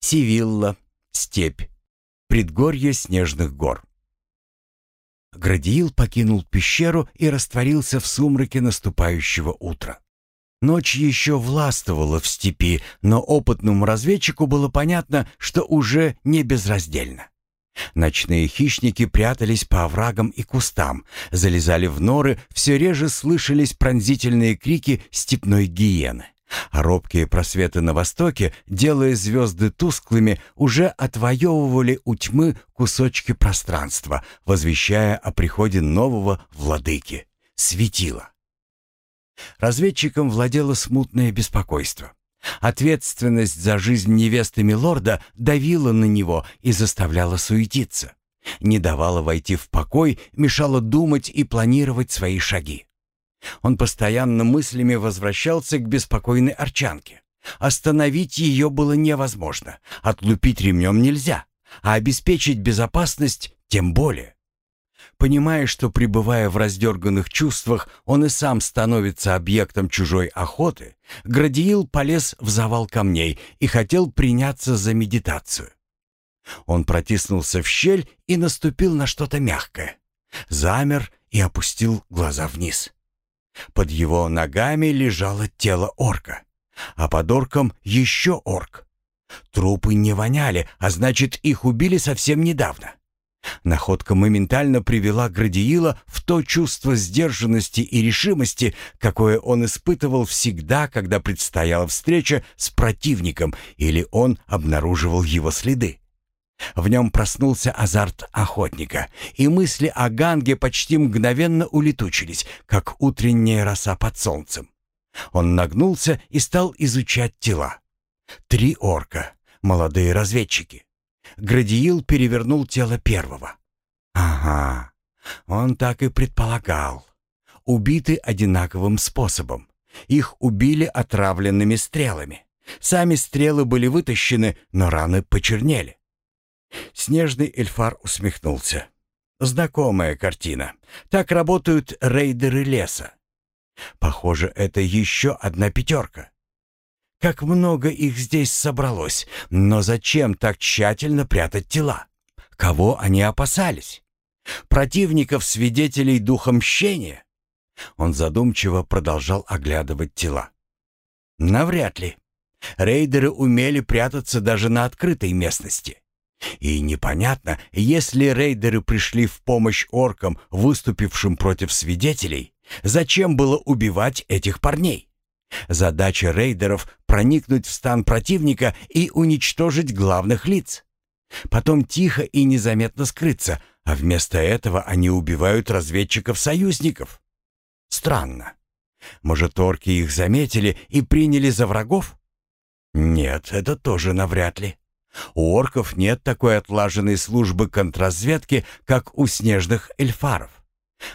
Сивилла, степь, предгорье снежных гор. Градиил покинул пещеру и растворился в сумраке наступающего утра. Ночь еще властвовала в степи, но опытному разведчику было понятно, что уже не безраздельно. Ночные хищники прятались по оврагам и кустам, залезали в норы, все реже слышались пронзительные крики степной гиены. А робкие просветы на востоке, делая звезды тусклыми, уже отвоевывали у тьмы кусочки пространства, возвещая о приходе нового владыки — светила. Разведчикам владело смутное беспокойство. Ответственность за жизнь невесты Милорда давила на него и заставляла суетиться. Не давала войти в покой, мешала думать и планировать свои шаги. Он постоянно мыслями возвращался к беспокойной арчанке. Остановить ее было невозможно, отлупить ремнем нельзя, а обеспечить безопасность тем более. Понимая, что, пребывая в раздерганных чувствах, он и сам становится объектом чужой охоты, Градиил полез в завал камней и хотел приняться за медитацию. Он протиснулся в щель и наступил на что-то мягкое. Замер и опустил глаза вниз. Под его ногами лежало тело орка, а под орком еще орк. Трупы не воняли, а значит, их убили совсем недавно. Находка моментально привела Градиила в то чувство сдержанности и решимости, какое он испытывал всегда, когда предстояла встреча с противником или он обнаруживал его следы. В нем проснулся азарт охотника, и мысли о Ганге почти мгновенно улетучились, как утренняя роса под солнцем. Он нагнулся и стал изучать тела. Три орка, молодые разведчики. Градиил перевернул тело первого. Ага, он так и предполагал. Убиты одинаковым способом. Их убили отравленными стрелами. Сами стрелы были вытащены, но раны почернели. Снежный эльфар усмехнулся. Знакомая картина. Так работают рейдеры леса. Похоже, это еще одна пятерка. Как много их здесь собралось, но зачем так тщательно прятать тела? Кого они опасались? Противников, свидетелей духа мщения? Он задумчиво продолжал оглядывать тела. Навряд ли. Рейдеры умели прятаться даже на открытой местности. И непонятно, если рейдеры пришли в помощь оркам, выступившим против свидетелей, зачем было убивать этих парней? Задача рейдеров — проникнуть в стан противника и уничтожить главных лиц. Потом тихо и незаметно скрыться, а вместо этого они убивают разведчиков-союзников. Странно. Может, орки их заметили и приняли за врагов? Нет, это тоже навряд ли. У орков нет такой отлаженной службы контрразведки, как у снежных эльфаров.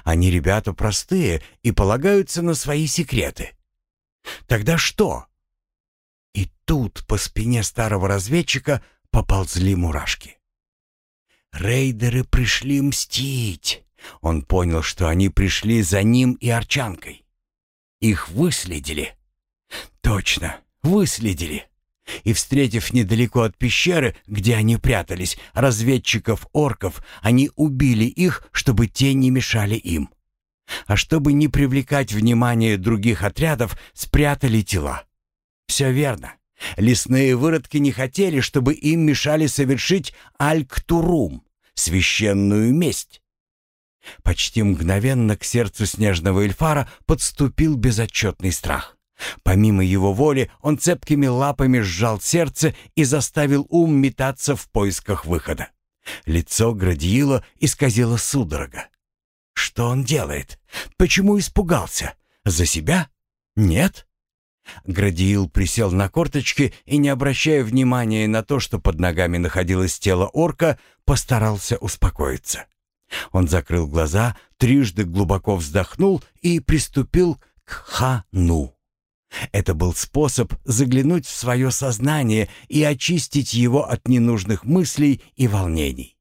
Они ребята простые и полагаются на свои секреты. Тогда что? И тут по спине старого разведчика поползли мурашки. Рейдеры пришли мстить. Он понял, что они пришли за ним и Арчанкой. Их выследили. Точно, выследили и, встретив недалеко от пещеры, где они прятались, разведчиков-орков, они убили их, чтобы те не мешали им. А чтобы не привлекать внимание других отрядов, спрятали тела. Все верно. Лесные выродки не хотели, чтобы им мешали совершить Аль-Ктурум, священную месть. Почти мгновенно к сердцу снежного эльфара подступил безотчетный страх. Помимо его воли, он цепкими лапами сжал сердце и заставил ум метаться в поисках выхода. Лицо Градиила исказило судорога. Что он делает? Почему испугался? За себя? Нет? Градиил присел на корточки и, не обращая внимания на то, что под ногами находилось тело орка, постарался успокоиться. Он закрыл глаза, трижды глубоко вздохнул и приступил к хану. Это был способ заглянуть в свое сознание и очистить его от ненужных мыслей и волнений.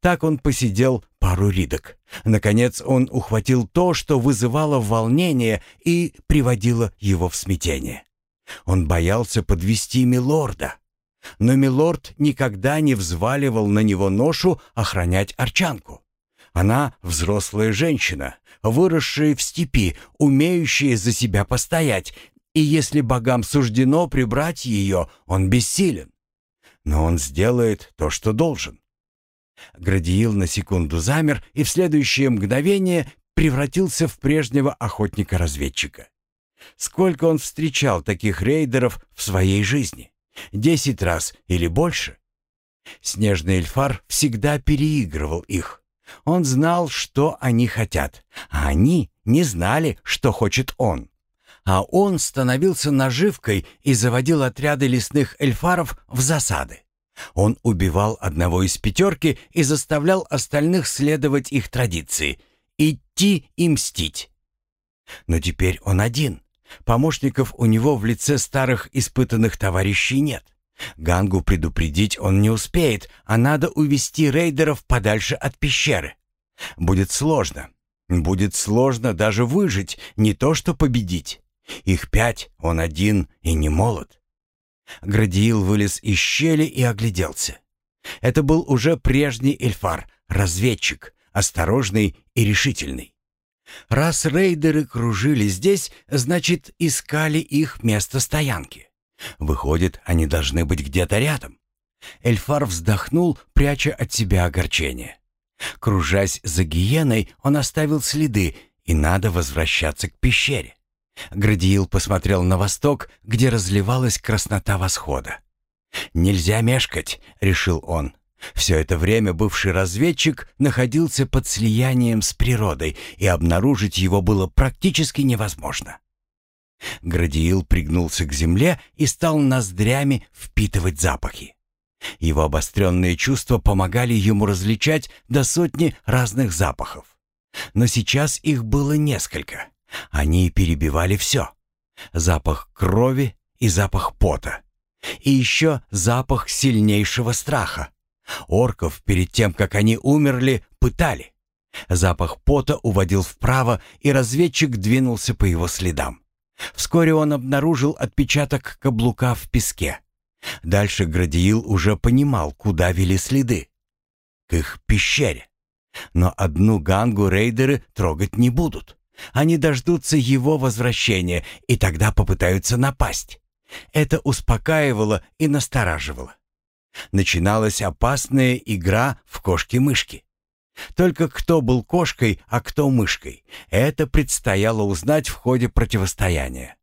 Так он посидел пару ридок. Наконец он ухватил то, что вызывало волнение и приводило его в смятение. Он боялся подвести милорда. но милорд никогда не взваливал на него ношу охранять арчанку. Она взрослая женщина, выросшая в степи, умеющая за себя постоять, и если богам суждено прибрать ее, он бессилен. Но он сделает то, что должен. Градиил на секунду замер и в следующее мгновение превратился в прежнего охотника-разведчика. Сколько он встречал таких рейдеров в своей жизни? Десять раз или больше? Снежный эльфар всегда переигрывал их. Он знал, что они хотят, а они не знали, что хочет он. А он становился наживкой и заводил отряды лесных эльфаров в засады. Он убивал одного из пятерки и заставлял остальных следовать их традиции, идти и мстить. Но теперь он один. Помощников у него в лице старых испытанных товарищей нет. Гангу предупредить он не успеет, а надо увести рейдеров подальше от пещеры. Будет сложно. Будет сложно даже выжить, не то что победить. Их пять, он один и не молод. Градиил вылез из щели и огляделся. Это был уже прежний эльфар, разведчик, осторожный и решительный. Раз рейдеры кружили здесь, значит, искали их место стоянки. Выходит, они должны быть где-то рядом. Эльфар вздохнул, пряча от себя огорчение. Кружась за гиеной, он оставил следы, и надо возвращаться к пещере. Градиил посмотрел на восток, где разливалась краснота восхода. «Нельзя мешкать», — решил он. Все это время бывший разведчик находился под слиянием с природой, и обнаружить его было практически невозможно. Градиил пригнулся к земле и стал ноздрями впитывать запахи. Его обостренные чувства помогали ему различать до сотни разных запахов. Но сейчас их было несколько. Они перебивали все. Запах крови и запах пота. И еще запах сильнейшего страха. Орков перед тем, как они умерли, пытали. Запах пота уводил вправо, и разведчик двинулся по его следам. Вскоре он обнаружил отпечаток каблука в песке. Дальше Градиил уже понимал, куда вели следы. К их пещере. Но одну гангу рейдеры трогать не будут. Они дождутся его возвращения и тогда попытаются напасть. Это успокаивало и настораживало. Начиналась опасная игра в кошки-мышки. Только кто был кошкой, а кто мышкой, это предстояло узнать в ходе противостояния.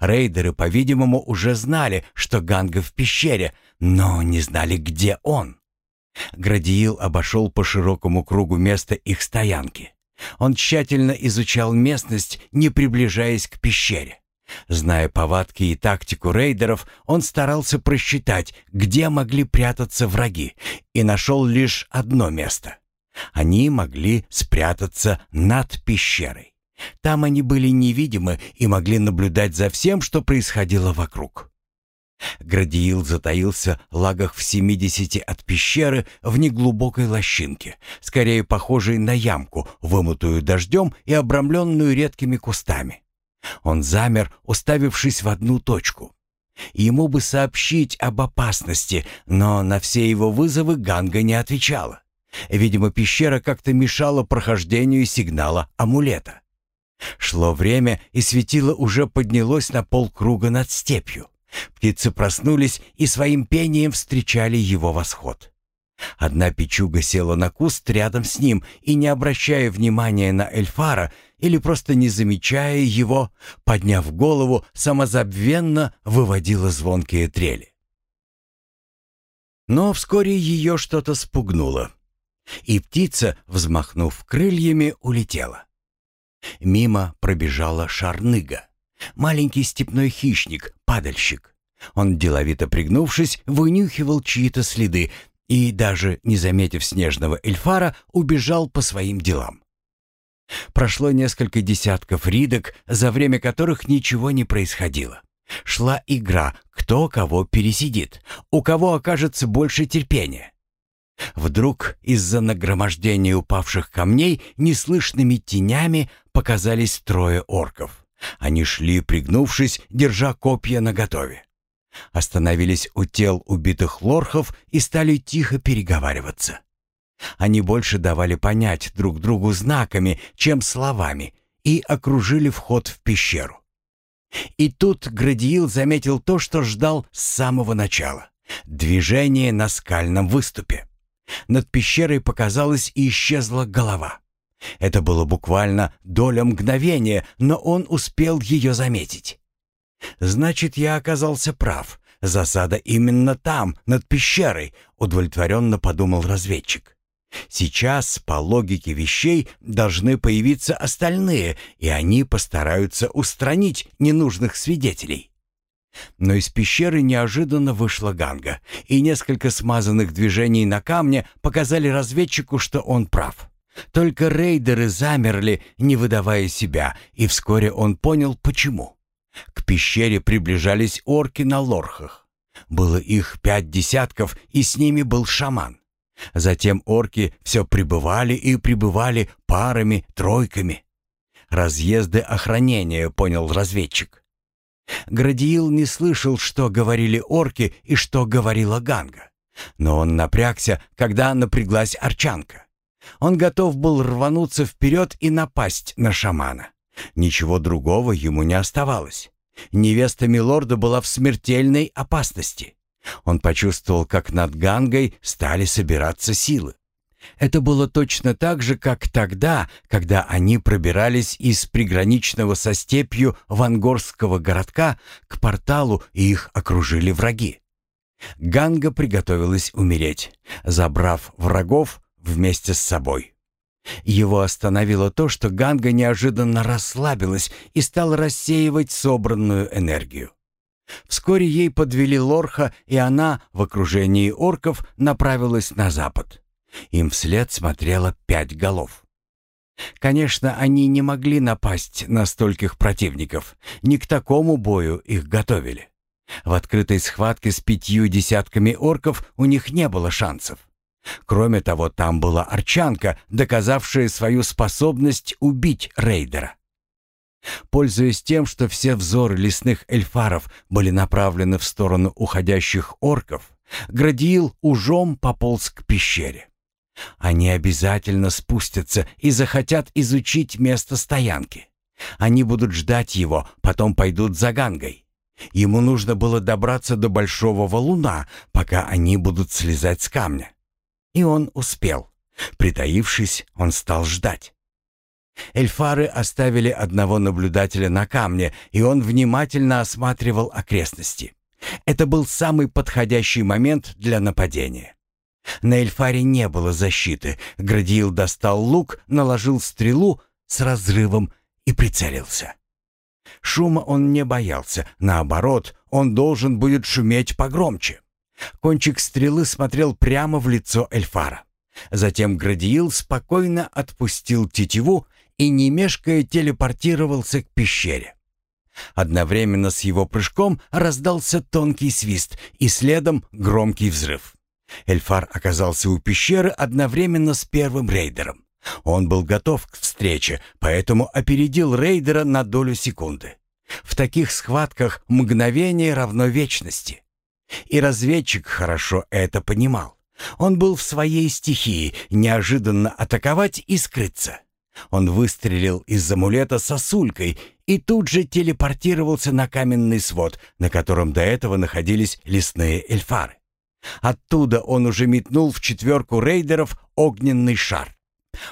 Рейдеры, по-видимому, уже знали, что Ганга в пещере, но не знали, где он. Градиил обошел по широкому кругу место их стоянки. Он тщательно изучал местность, не приближаясь к пещере. Зная повадки и тактику рейдеров, он старался просчитать, где могли прятаться враги, и нашел лишь одно место. Они могли спрятаться над пещерой. Там они были невидимы и могли наблюдать за всем, что происходило вокруг. Градиил затаился лагах в семидесяти от пещеры в неглубокой лощинке, скорее похожей на ямку, вымытую дождем и обрамленную редкими кустами. Он замер, уставившись в одну точку. Ему бы сообщить об опасности, но на все его вызовы Ганга не отвечала. Видимо, пещера как-то мешала прохождению сигнала амулета. Шло время, и светило уже поднялось на полкруга над степью. Птицы проснулись и своим пением встречали его восход. Одна печуга села на куст рядом с ним и, не обращая внимания на Эльфара или просто не замечая его, подняв голову, самозабвенно выводила звонкие трели. Но вскоре ее что-то спугнуло, и птица, взмахнув крыльями, улетела. Мимо пробежала шарныга. Маленький степной хищник, падальщик. Он, деловито пригнувшись, вынюхивал чьи-то следы и, даже не заметив снежного эльфара, убежал по своим делам. Прошло несколько десятков ридок, за время которых ничего не происходило. Шла игра, кто кого пересидит, у кого окажется больше терпения. Вдруг из-за нагромождения упавших камней неслышными тенями показались трое орков. Они шли, пригнувшись, держа копья наготове. Остановились у тел убитых лорхов и стали тихо переговариваться. Они больше давали понять друг другу знаками, чем словами, и окружили вход в пещеру. И тут Градиил заметил то, что ждал с самого начала — движение на скальном выступе. Над пещерой показалась и исчезла голова. Это было буквально доля мгновения, но он успел ее заметить. «Значит, я оказался прав. Засада именно там, над пещерой», — удовлетворенно подумал разведчик. «Сейчас, по логике вещей, должны появиться остальные, и они постараются устранить ненужных свидетелей». Но из пещеры неожиданно вышла Ганга, и несколько смазанных движений на камне показали разведчику, что он прав. Только рейдеры замерли, не выдавая себя, и вскоре он понял, почему. К пещере приближались орки на лорхах. Было их пять десятков, и с ними был шаман. Затем орки все прибывали и прибывали парами, тройками. Разъезды охранения, понял разведчик. Градиил не слышал, что говорили орки и что говорила Ганга. Но он напрягся, когда напряглась Арчанка. Он готов был рвануться вперед и напасть на шамана. Ничего другого ему не оставалось. Невеста Милорда была в смертельной опасности. Он почувствовал, как над Гангой стали собираться силы. Это было точно так же, как тогда, когда они пробирались из приграничного со степью вангорского городка к порталу и их окружили враги. Ганга приготовилась умереть, забрав врагов вместе с собой. Его остановило то, что Ганга неожиданно расслабилась и стала рассеивать собранную энергию. Вскоре ей подвели Лорха, и она в окружении орков направилась на запад. Им вслед смотрело пять голов. Конечно, они не могли напасть на стольких противников, не к такому бою их готовили. В открытой схватке с пятью десятками орков у них не было шансов. Кроме того, там была арчанка, доказавшая свою способность убить рейдера. Пользуясь тем, что все взоры лесных эльфаров были направлены в сторону уходящих орков, Градиил ужом пополз к пещере. Они обязательно спустятся и захотят изучить место стоянки. Они будут ждать его, потом пойдут за Гангой. Ему нужно было добраться до большого валуна, пока они будут слезать с камня. И он успел. Притаившись, он стал ждать. Эльфары оставили одного наблюдателя на камне, и он внимательно осматривал окрестности. Это был самый подходящий момент для нападения. На Эльфаре не было защиты. Градиил достал лук, наложил стрелу с разрывом и прицелился. Шума он не боялся. Наоборот, он должен будет шуметь погромче. Кончик стрелы смотрел прямо в лицо Эльфара. Затем Градиил спокойно отпустил тетиву и, не мешкая, телепортировался к пещере. Одновременно с его прыжком раздался тонкий свист и следом громкий взрыв. Эльфар оказался у пещеры одновременно с первым рейдером. Он был готов к встрече, поэтому опередил рейдера на долю секунды. В таких схватках мгновение равно вечности. И разведчик хорошо это понимал. Он был в своей стихии неожиданно атаковать и скрыться. Он выстрелил из амулета сосулькой и тут же телепортировался на каменный свод, на котором до этого находились лесные эльфары. Оттуда он уже метнул в четверку рейдеров огненный шар.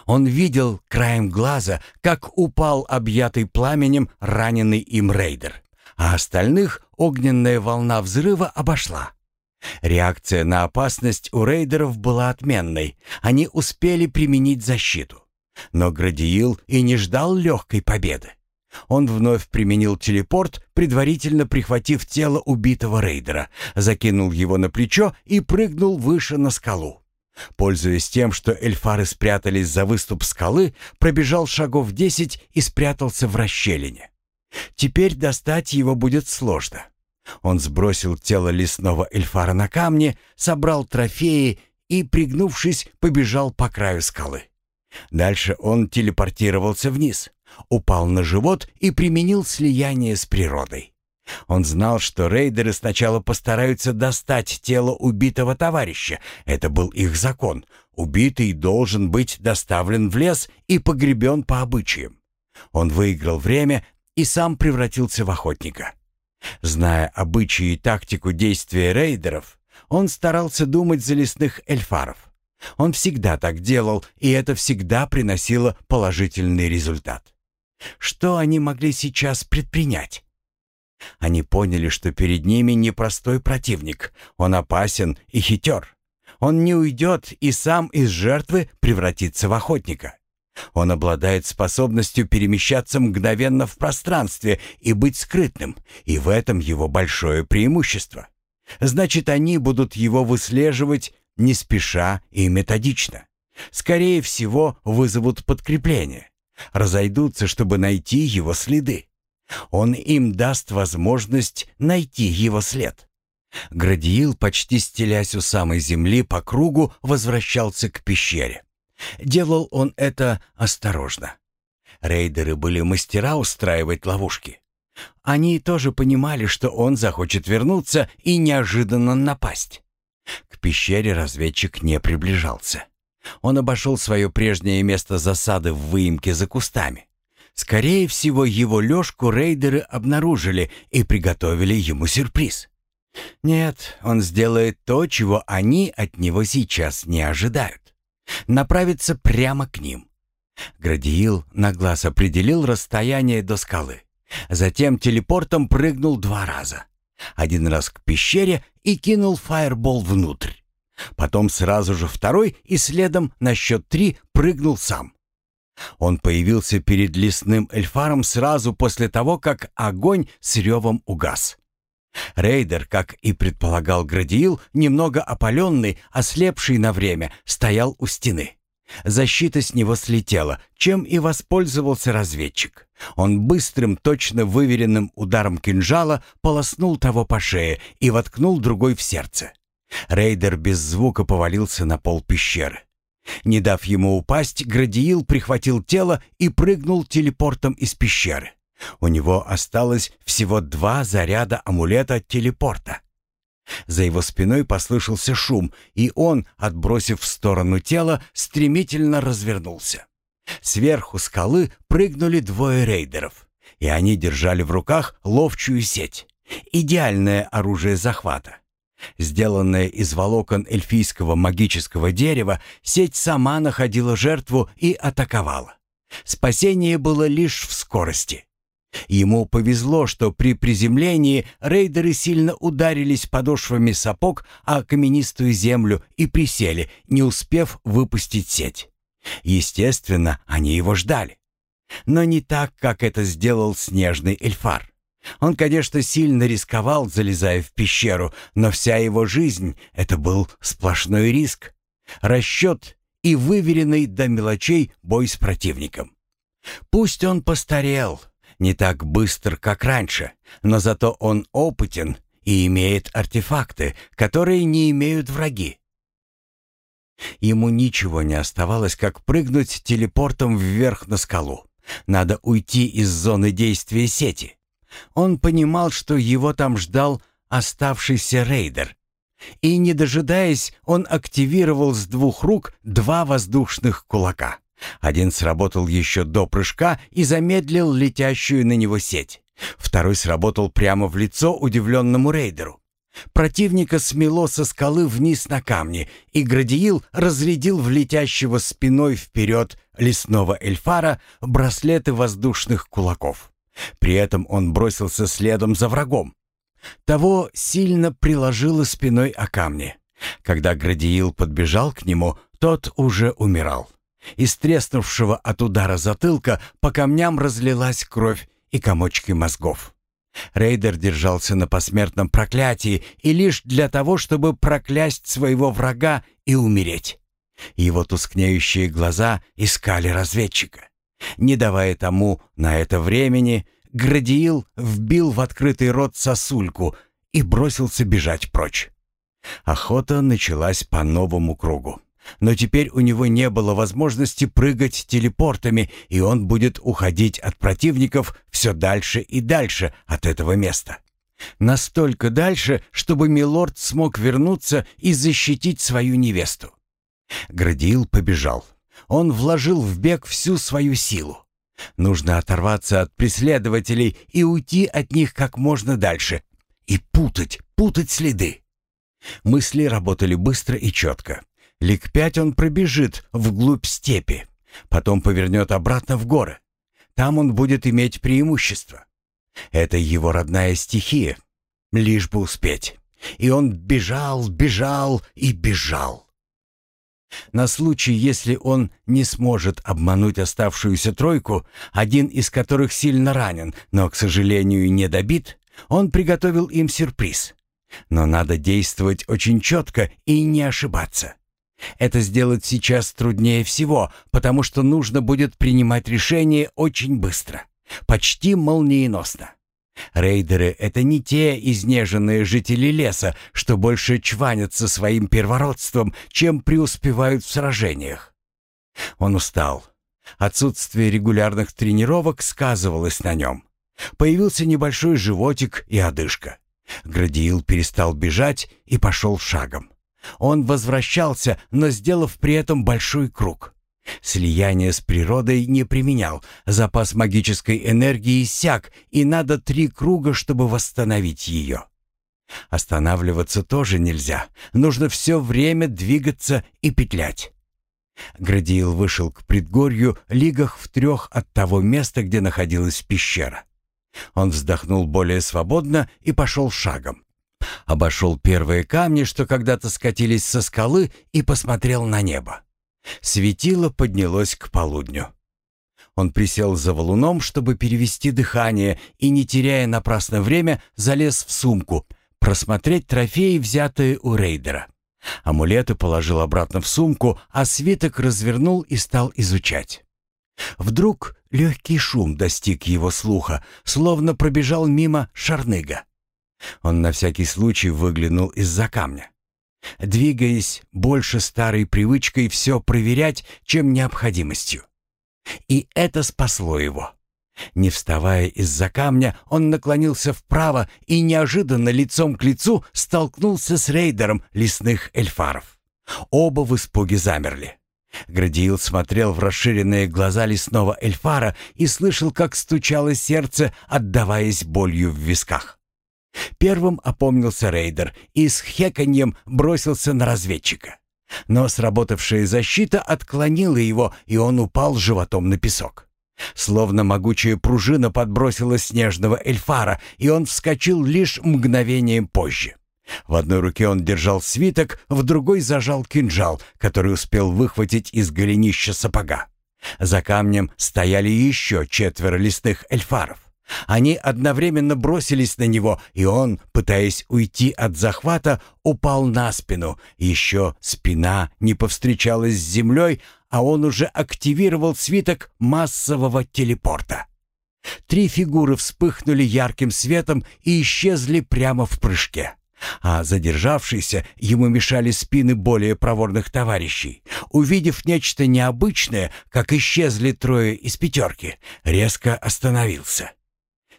Он видел краем глаза, как упал объятый пламенем раненый им рейдер а остальных огненная волна взрыва обошла. Реакция на опасность у рейдеров была отменной. Они успели применить защиту. Но Градиил и не ждал легкой победы. Он вновь применил телепорт, предварительно прихватив тело убитого рейдера, закинул его на плечо и прыгнул выше на скалу. Пользуясь тем, что эльфары спрятались за выступ скалы, пробежал шагов десять и спрятался в расщелине. Теперь достать его будет сложно. Он сбросил тело лесного эльфара на камни, собрал трофеи и, пригнувшись, побежал по краю скалы. Дальше он телепортировался вниз, упал на живот и применил слияние с природой. Он знал, что рейдеры сначала постараются достать тело убитого товарища. Это был их закон. Убитый должен быть доставлен в лес и погребен по обычаям. Он выиграл время и сам превратился в охотника. Зная обычаи и тактику действия рейдеров, он старался думать за лесных эльфаров. Он всегда так делал, и это всегда приносило положительный результат. Что они могли сейчас предпринять? Они поняли, что перед ними непростой противник. Он опасен и хитер. Он не уйдет и сам из жертвы превратится в охотника. Он обладает способностью перемещаться мгновенно в пространстве и быть скрытным, и в этом его большое преимущество. Значит, они будут его выслеживать не спеша и методично. Скорее всего, вызовут подкрепление. Разойдутся, чтобы найти его следы. Он им даст возможность найти его след. Градиил, почти стелясь у самой земли по кругу, возвращался к пещере. Делал он это осторожно. Рейдеры были мастера устраивать ловушки. Они тоже понимали, что он захочет вернуться и неожиданно напасть. К пещере разведчик не приближался. Он обошел свое прежнее место засады в выемке за кустами. Скорее всего, его лёжку рейдеры обнаружили и приготовили ему сюрприз. Нет, он сделает то, чего они от него сейчас не ожидают. Направится прямо к ним. Градиил на глаз определил расстояние до скалы. Затем телепортом прыгнул два раза. Один раз к пещере и кинул фаербол внутрь. Потом сразу же второй и следом на счет три прыгнул сам. Он появился перед лесным эльфаром сразу после того, как огонь с ревом угас. Рейдер, как и предполагал Градиил, немного опаленный, ослепший на время, стоял у стены. Защита с него слетела, чем и воспользовался разведчик. Он быстрым, точно выверенным ударом кинжала полоснул того по шее и воткнул другой в сердце. Рейдер без звука повалился на пол пещеры. Не дав ему упасть, Градиил прихватил тело и прыгнул телепортом из пещеры. У него осталось всего два заряда амулета телепорта. За его спиной послышался шум, и он, отбросив в сторону тело, стремительно развернулся. Сверху скалы прыгнули двое рейдеров, и они держали в руках ловчую сеть. Идеальное оружие захвата. Сделанная из волокон эльфийского магического дерева, сеть сама находила жертву и атаковала. Спасение было лишь в скорости. Ему повезло, что при приземлении рейдеры сильно ударились подошвами сапог о каменистую землю и присели, не успев выпустить сеть. Естественно, они его ждали. Но не так, как это сделал снежный эльфар. Он, конечно, сильно рисковал, залезая в пещеру, но вся его жизнь — это был сплошной риск, расчет и выверенный до мелочей бой с противником. Пусть он постарел, не так быстр, как раньше, но зато он опытен и имеет артефакты, которые не имеют враги. Ему ничего не оставалось, как прыгнуть телепортом вверх на скалу. Надо уйти из зоны действия сети. Он понимал, что его там ждал оставшийся рейдер. И, не дожидаясь, он активировал с двух рук два воздушных кулака. Один сработал еще до прыжка и замедлил летящую на него сеть. Второй сработал прямо в лицо удивленному рейдеру. Противника смело со скалы вниз на камни, и Градиил разрядил в летящего спиной вперед лесного эльфара браслеты воздушных кулаков. При этом он бросился следом за врагом. Того сильно приложило спиной о камни. Когда Градиил подбежал к нему, тот уже умирал. Из треснувшего от удара затылка по камням разлилась кровь и комочки мозгов. Рейдер держался на посмертном проклятии и лишь для того, чтобы проклясть своего врага и умереть. Его тускнеющие глаза искали разведчика. Не давая тому на это времени, Градиил вбил в открытый рот сосульку и бросился бежать прочь. Охота началась по новому кругу. Но теперь у него не было возможности прыгать телепортами, и он будет уходить от противников все дальше и дальше от этого места. Настолько дальше, чтобы милорд смог вернуться и защитить свою невесту. Градиил побежал. Он вложил в бег всю свою силу. Нужно оторваться от преследователей и уйти от них как можно дальше. И путать, путать следы. Мысли работали быстро и четко. Лик пять он пробежит вглубь степи, потом повернет обратно в горы. Там он будет иметь преимущество. Это его родная стихия, лишь бы успеть. И он бежал, бежал и бежал. На случай, если он не сможет обмануть оставшуюся тройку, один из которых сильно ранен, но, к сожалению, не добит, он приготовил им сюрприз. Но надо действовать очень четко и не ошибаться. Это сделать сейчас труднее всего, потому что нужно будет принимать решение очень быстро, почти молниеносно. Рейдеры — это не те изнеженные жители леса, что больше чванятся своим первородством, чем преуспевают в сражениях. Он устал. Отсутствие регулярных тренировок сказывалось на нем. Появился небольшой животик и одышка. Градиил перестал бежать и пошел шагом. Он возвращался, но сделав при этом большой круг. Слияние с природой не применял, запас магической энергии иссяк, и надо три круга, чтобы восстановить ее. Останавливаться тоже нельзя, нужно все время двигаться и петлять. Градиил вышел к предгорью, лигах в трех от того места, где находилась пещера. Он вздохнул более свободно и пошел шагом. Обошел первые камни, что когда-то скатились со скалы, и посмотрел на небо. Светило поднялось к полудню. Он присел за валуном, чтобы перевести дыхание, и, не теряя напрасно время, залез в сумку, просмотреть трофеи, взятые у рейдера. Амулеты положил обратно в сумку, а свиток развернул и стал изучать. Вдруг легкий шум достиг его слуха, словно пробежал мимо шарныга. Он на всякий случай выглянул из-за камня двигаясь больше старой привычкой все проверять, чем необходимостью. И это спасло его. Не вставая из-за камня, он наклонился вправо и неожиданно лицом к лицу столкнулся с рейдером лесных эльфаров. Оба в испуге замерли. Градиил смотрел в расширенные глаза лесного эльфара и слышал, как стучало сердце, отдаваясь болью в висках. Первым опомнился рейдер и с хеканьем бросился на разведчика. Но сработавшая защита отклонила его, и он упал животом на песок. Словно могучая пружина подбросила снежного эльфара, и он вскочил лишь мгновением позже. В одной руке он держал свиток, в другой зажал кинжал, который успел выхватить из голенища сапога. За камнем стояли еще четверо лесных эльфаров. Они одновременно бросились на него, и он, пытаясь уйти от захвата, упал на спину. Еще спина не повстречалась с землей, а он уже активировал свиток массового телепорта. Три фигуры вспыхнули ярким светом и исчезли прямо в прыжке. А задержавшийся ему мешали спины более проворных товарищей. Увидев нечто необычное, как исчезли трое из пятерки, резко остановился.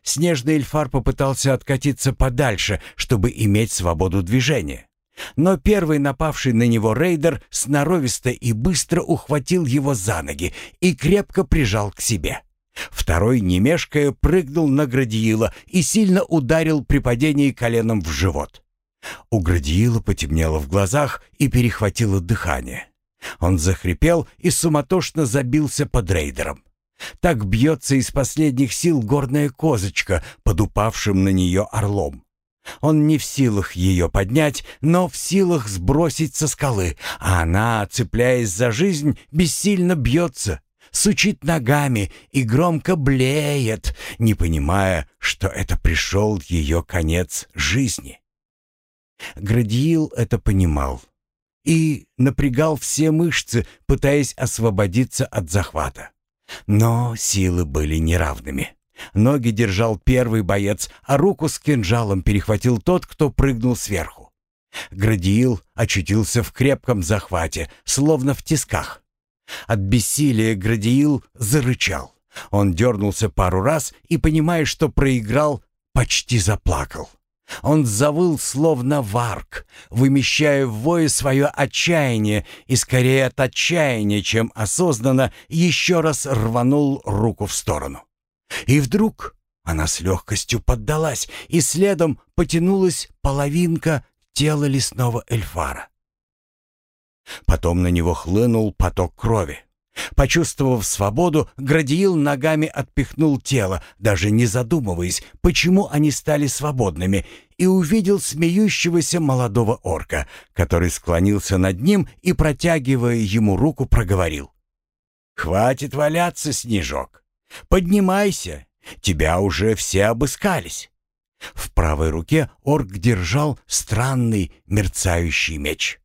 Снежный эльфар попытался откатиться подальше, чтобы иметь свободу движения. Но первый напавший на него рейдер сноровисто и быстро ухватил его за ноги и крепко прижал к себе. Второй, не мешкая, прыгнул на Градиила и сильно ударил при падении коленом в живот. У Градиила потемнело в глазах и перехватило дыхание. Он захрипел и суматошно забился под рейдером. Так бьется из последних сил горная козочка под упавшим на нее орлом. Он не в силах ее поднять, но в силах сбросить со скалы, а она, цепляясь за жизнь, бессильно бьется, сучит ногами и громко блеет, не понимая, что это пришел ее конец жизни. Градиил это понимал и напрягал все мышцы, пытаясь освободиться от захвата. Но силы были неравными. Ноги держал первый боец, а руку с кинжалом перехватил тот, кто прыгнул сверху. Градиил очутился в крепком захвате, словно в тисках. От бессилия Градиил зарычал. Он дернулся пару раз и, понимая, что проиграл, почти заплакал. Он завыл, словно варк, вымещая в вое свое отчаяние, и скорее от отчаяния, чем осознанно, еще раз рванул руку в сторону. И вдруг она с легкостью поддалась, и следом потянулась половинка тела лесного эльфара. Потом на него хлынул поток крови. Почувствовав свободу, Градиил ногами отпихнул тело, даже не задумываясь, почему они стали свободными, и увидел смеющегося молодого орка, который склонился над ним и, протягивая ему руку, проговорил. «Хватит валяться, Снежок! Поднимайся! Тебя уже все обыскались!» В правой руке орк держал странный мерцающий меч.